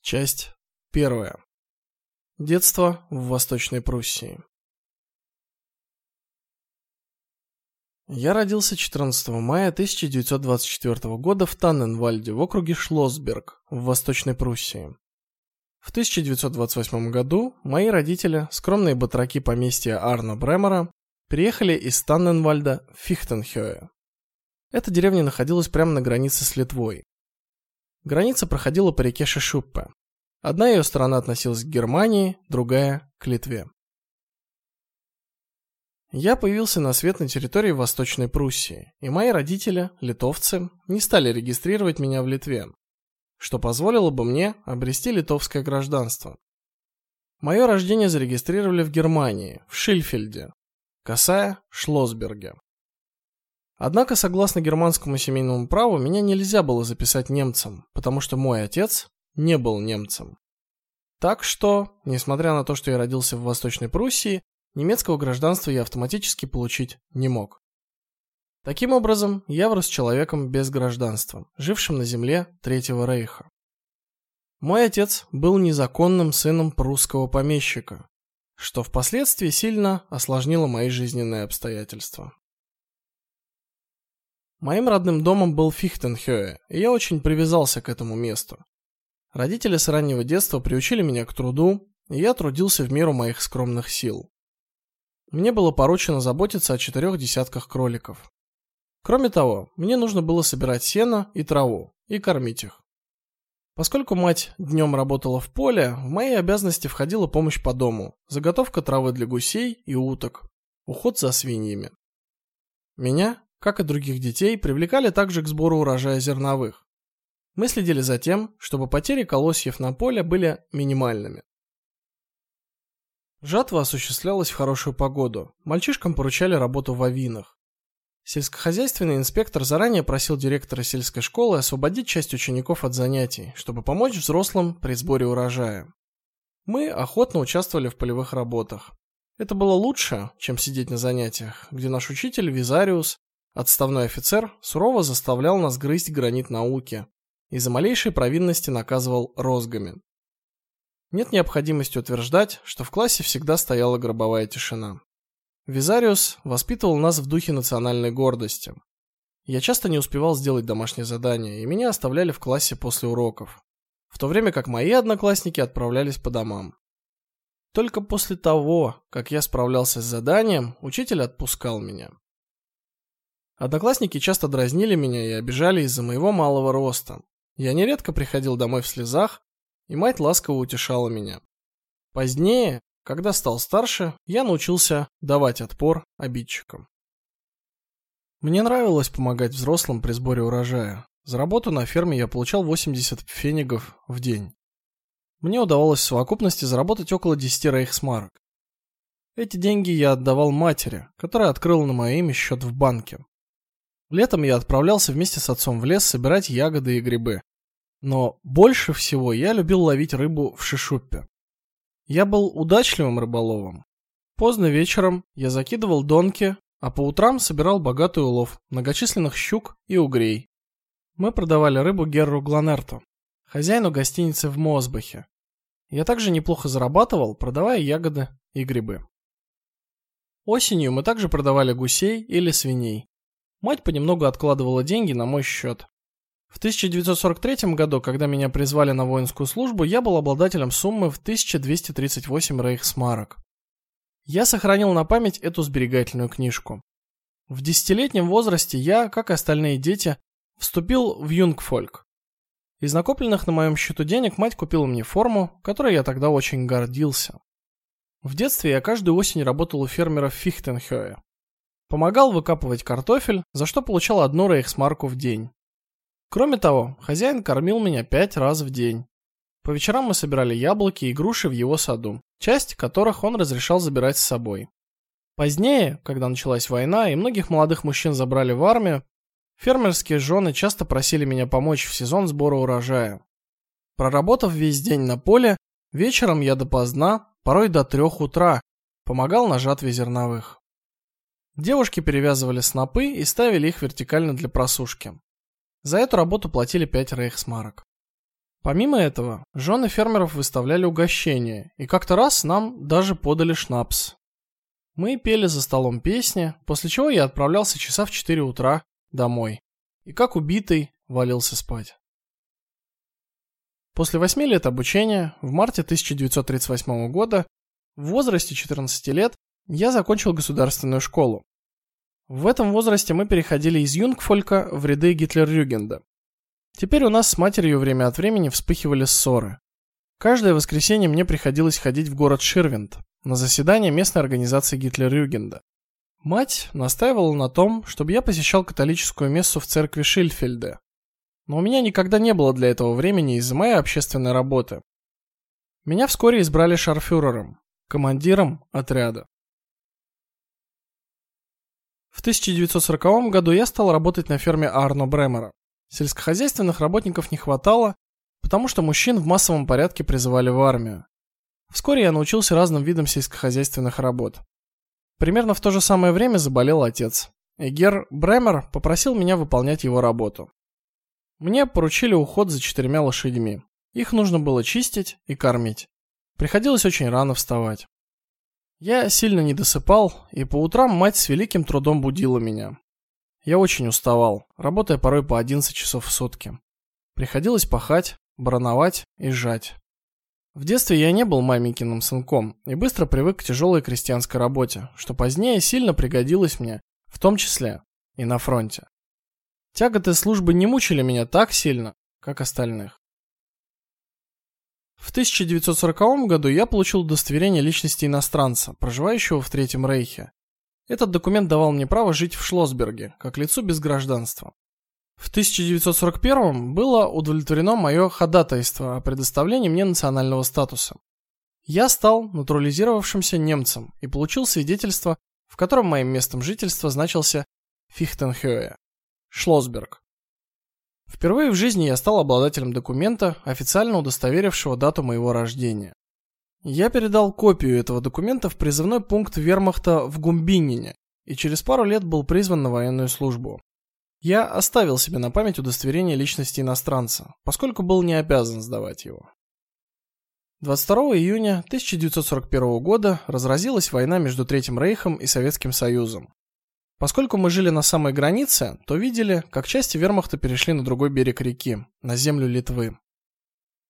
Часть первая. Детство в Восточной Пруссии. Я родился 14 мая 1924 года в Танненвальде в округе Шлоссберг в Восточной Пруссии. В 1928 году мои родители, скромные батраки поместья Арно Бремера, переехали из Танненвальда в Фихтенхёе. Эта деревня находилась прямо на границе с Литвой. Граница проходила по реке Шишуппе. Одна ее сторона относилась к Германии, другая к Литве. Я появился на свет на территории Восточной Пруссии, и мои родители, литовцы, не стали регистрировать меня в Литве, что позволило бы мне обрести литовское гражданство. Мое рождение зарегистрировали в Германии, в Шильфельде, касая Шлоссберге. Однако, согласно германскому семейному праву, меня нельзя было записать немцем, потому что мой отец не был немцем. Так что, несмотря на то, что я родился в Восточной Пруссии, немецкого гражданства я автоматически получить не мог. Таким образом, я вырос человеком без гражданства, жившим на земле Третьего рейха. Мой отец был незаконным сыном прусского помещика, что впоследствии сильно осложнило мои жизненные обстоятельства. Моим родным домом был Фихтенхёе, и я очень привязался к этому месту. Родители с раннего детства приучили меня к труду, и я трудился в меру моих скромных сил. Мне было поручено заботиться о четырех десятках кроликов. Кроме того, мне нужно было собирать сено и траву и кормить их. Поскольку мать днем работала в поле, в мои обязанности входила помощь по дому, заготовка травы для гусей и уток, уход за свиньями. Меня, как и других детей, привлекали также к сбору урожая зерновых. Мы следили за тем, чтобы потери колосьев на поле были минимальными. Жатва осуществлялась в хорошую погоду. Мальчишкам поручали работу в авинах. Сельскохозяйственный инспектор заранее просил директора сельской школы освободить часть учеников от занятий, чтобы помочь взрослым при сборе урожая. Мы охотно участвовали в полевых работах. Это было лучше, чем сидеть на занятиях, где наш учитель Визариус, отставной офицер, сурово заставлял нас грызть гранит науки, и за малейшие провинности наказывал розгами. Нет необходимости утверждать, что в классе всегда стояла гробовая тишина. Визариус воспитывал нас в духе национальной гордости. Я часто не успевал сделать домашнее задание, и меня оставляли в классе после уроков, в то время как мои одноклассники отправлялись по домам. Только после того, как я справлялся с заданием, учитель отпускал меня. Одноклассники часто дразнили меня и обижали из-за моего малого роста, я нередко приходил домой в слезах, и мать ласково утешала меня. Позднее, когда стал старше, я научился давать отпор обидчикам. Мне нравилось помогать взрослым при сборе урожая. За работу на ферме я получал 80 пфенигов в день. Мне удавалось в совокупности заработать около 10 рейхсмарок. Эти деньги я отдавал матери, которая открыла на мое имя счет в банке. Летом я отправлялся вместе с отцом в лес собирать ягоды и грибы. Но больше всего я любил ловить рыбу в Шишуппе. Я был удачливым рыболовом. Поздно вечером я закидывал донки, а по утрам собирал богатый улов многочисленных щук и угрей. Мы продавали рыбу Герру Гланерту, хозяину гостиницы в Мосбахе. Я также неплохо зарабатывал, продавая ягоды и грибы. Осенью мы также продавали гусей или свиней. Мать понемногу откладывала деньги на мой счет. В 1943 году, когда меня призвали на воинскую службу, я был обладателем суммы в 1238 рейхсмарок. Я сохранил на память эту сберегательную книжку. В десятилетнем возрасте я, как и остальные дети, вступил в юнгфольк. Из накопленных на моем счету денег мать купила мне форму, которой я тогда очень гордился. В детстве я каждую осень работал у фермера в Фихтенхёе. Помогал выкапывать картофель, за что получал одну рейхсмарку в день. Кроме того, хозяин кормил меня пять раз в день. По вечерам мы собирали яблоки и груши в его саду, часть которых он разрешал забирать с собой. Позднее, когда началась война и многих молодых мужчин забрали в армию, фермерские жены часто просили меня помочь в сезон сбора урожая. Проработав весь день на поле, вечером я допоздна, порой до трех утра, помогал на жатве зерновых. Девушки перевязывали снопы и ставили их вертикально для просушки. За эту работу платили 5 рейхсмарок. Помимо этого, жены фермеров выставляли угощения, и как-то раз нам даже подали шнапс. Мы пели за столом песни, после чего я отправлялся часа в 4 утра домой. И как убитый валился спать. После 8 лет обучения, в марте 1938 года, в возрасте 14 лет, я закончил государственную школу. В этом возрасте мы переходили из юнгфолька в ряды Гитлер-Рюгенда. Теперь у нас с матерью время от времени вспыхивали ссоры. Каждое воскресенье мне приходилось ходить в город Ширвинд на заседание местной организации Гитлер-Рюгенда. Мать настаивала на том, чтобы я посещал католическую мессу в церкви Шильфельде. Но у меня никогда не было для этого времени из-за моей общественной работы. Меня вскоре избрали шарфюрером, командиром отряда. В 1940 году я стал работать на ферме Арно Бремера. Сельскохозяйственных работников не хватало, потому что мужчин в массовом порядке призывали в армию. Вскоре я научился разным видам сельскохозяйственных работ. Примерно в то же самое время заболел отец. И Гер Бремер попросил меня выполнять его работу. Мне поручили уход за четырьмя лошадьми. Их нужно было чистить и кормить. Приходилось очень рано вставать. Я сильно не досыпал, и по утрам мать с великим трудом будила меня. Я очень уставал, работая порой по 11 часов в сутки. Приходилось пахать, барановать и жать. В детстве я не был маменькиным сынком и быстро привык к тяжелой крестьянской работе, что позднее сильно пригодилось мне, в том числе и на фронте. Тяготы службы не мучили меня так сильно, как остальных. В 1940 году я получил удостоверение личности иностранца, проживающего в Третьем Рейхе. Этот документ давал мне право жить в Шлосберге, как лицу без гражданства. В 1941 было удовлетворено мое ходатайство о предоставлении мне национального статуса. Я стал натурализировавшимся немцем и получил свидетельство, в котором моим местом жительства значился Фихтенхёе, Шлосберг. Впервые в жизни я стал обладателем документа, официально удостоверившего дату моего рождения. Я передал копию этого документа в призывной пункт Вермахта в Гумбинине и через пару лет был призван на военную службу. Я оставил себе на память удостоверение личности иностранца, поскольку был не обязан сдавать его. 22 июня 1941 года разразилась война между Третьим Рейхом и Советским Союзом. Поскольку мы жили на самой границе, то видели, как части вермахта перешли на другой берег реки, на землю Литвы.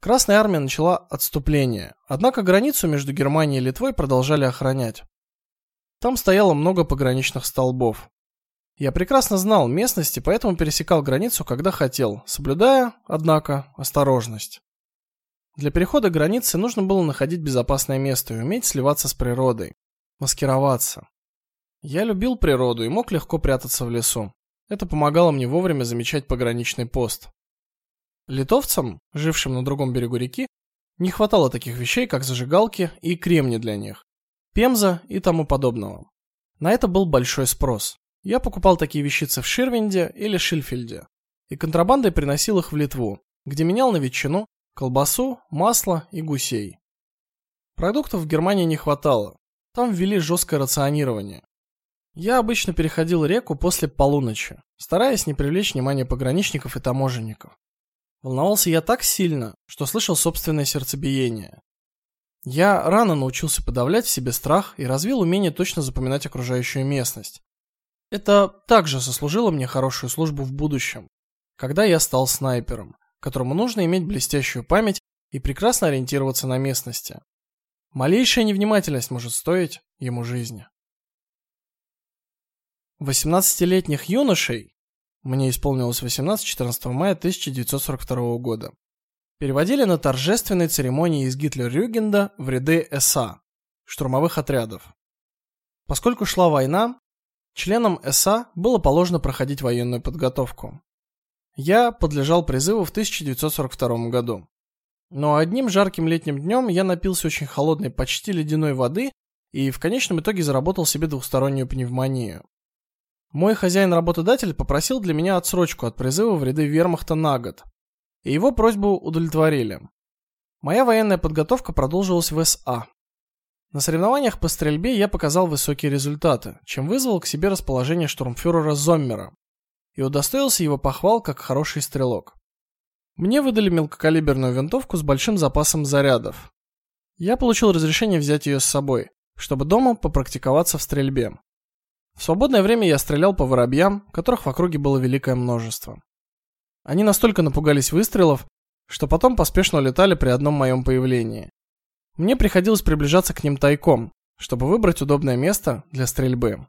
Красная армия начала отступление. Однако границу между Германией и Литвой продолжали охранять. Там стояло много пограничных столбов. Я прекрасно знал местности, поэтому пересекал границу, когда хотел, соблюдая, однако, осторожность. Для перехода границы нужно было находить безопасное место и уметь сливаться с природой, маскироваться. Я любил природу и мог легко прятаться в лесу. Это помогало мне вовремя замечать пограничный пост. Литовцам, жившим на другом берегу реки, не хватало таких вещей, как зажигалки и кремни для них, пемза и тому подобного. На это был большой спрос. Я покупал такие вещицы в Ширвинде или Шильфельде и контрабандой приносил их в Литву, где менял на ветчину, колбасу, масло и гусей. Продуктов в Германии не хватало. Там ввели жесткое рационирование. Я обычно переходил реку после полуночи, стараясь не привлечь внимание пограничников и таможенников. Волновался я так сильно, что слышал собственное сердцебиение. Я рано научился подавлять в себе страх и развил умение точно запоминать окружающую местность. Это также сослужило мне хорошую службу в будущем, когда я стал снайпером, которому нужно иметь блестящую память и прекрасно ориентироваться на местности. Малейшая невнимательность может стоить ему жизни. 18-летних юношей, мне исполнилось 18 14 мая 1942 года, переводили на торжественные церемонии из Гитлер-Рюгенда в ряды СА, штурмовых отрядов. Поскольку шла война, членам СА было положено проходить военную подготовку. Я подлежал призыву в 1942 году. Но одним жарким летним днем я напился очень холодной, почти ледяной воды и в конечном итоге заработал себе двухстороннюю пневмонию. Мой хозяин-работодатель попросил для меня отсрочку от призыва в ряды Вермахта на год. И его просьбу удовлетворили. Моя военная подготовка продолжилась в СА. На соревнованиях по стрельбе я показал высокие результаты, чем вызвал к себе расположение штурмфюрера Зоммера и удостоился его похвал как хороший стрелок. Мне выдали мелкокалиберную винтовку с большим запасом зарядов. Я получил разрешение взять ее с собой, чтобы дома попрактиковаться в стрельбе. В свободное время я стрелял по воробьям, которых в округе было великое множество. Они настолько напугались выстрелов, что потом поспешно улетали при одном моем появлении. Мне приходилось приближаться к ним тайком, чтобы выбрать удобное место для стрельбы.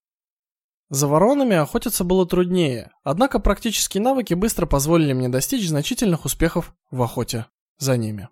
За воронами охотиться было труднее, однако практические навыки быстро позволили мне достичь значительных успехов в охоте за ними.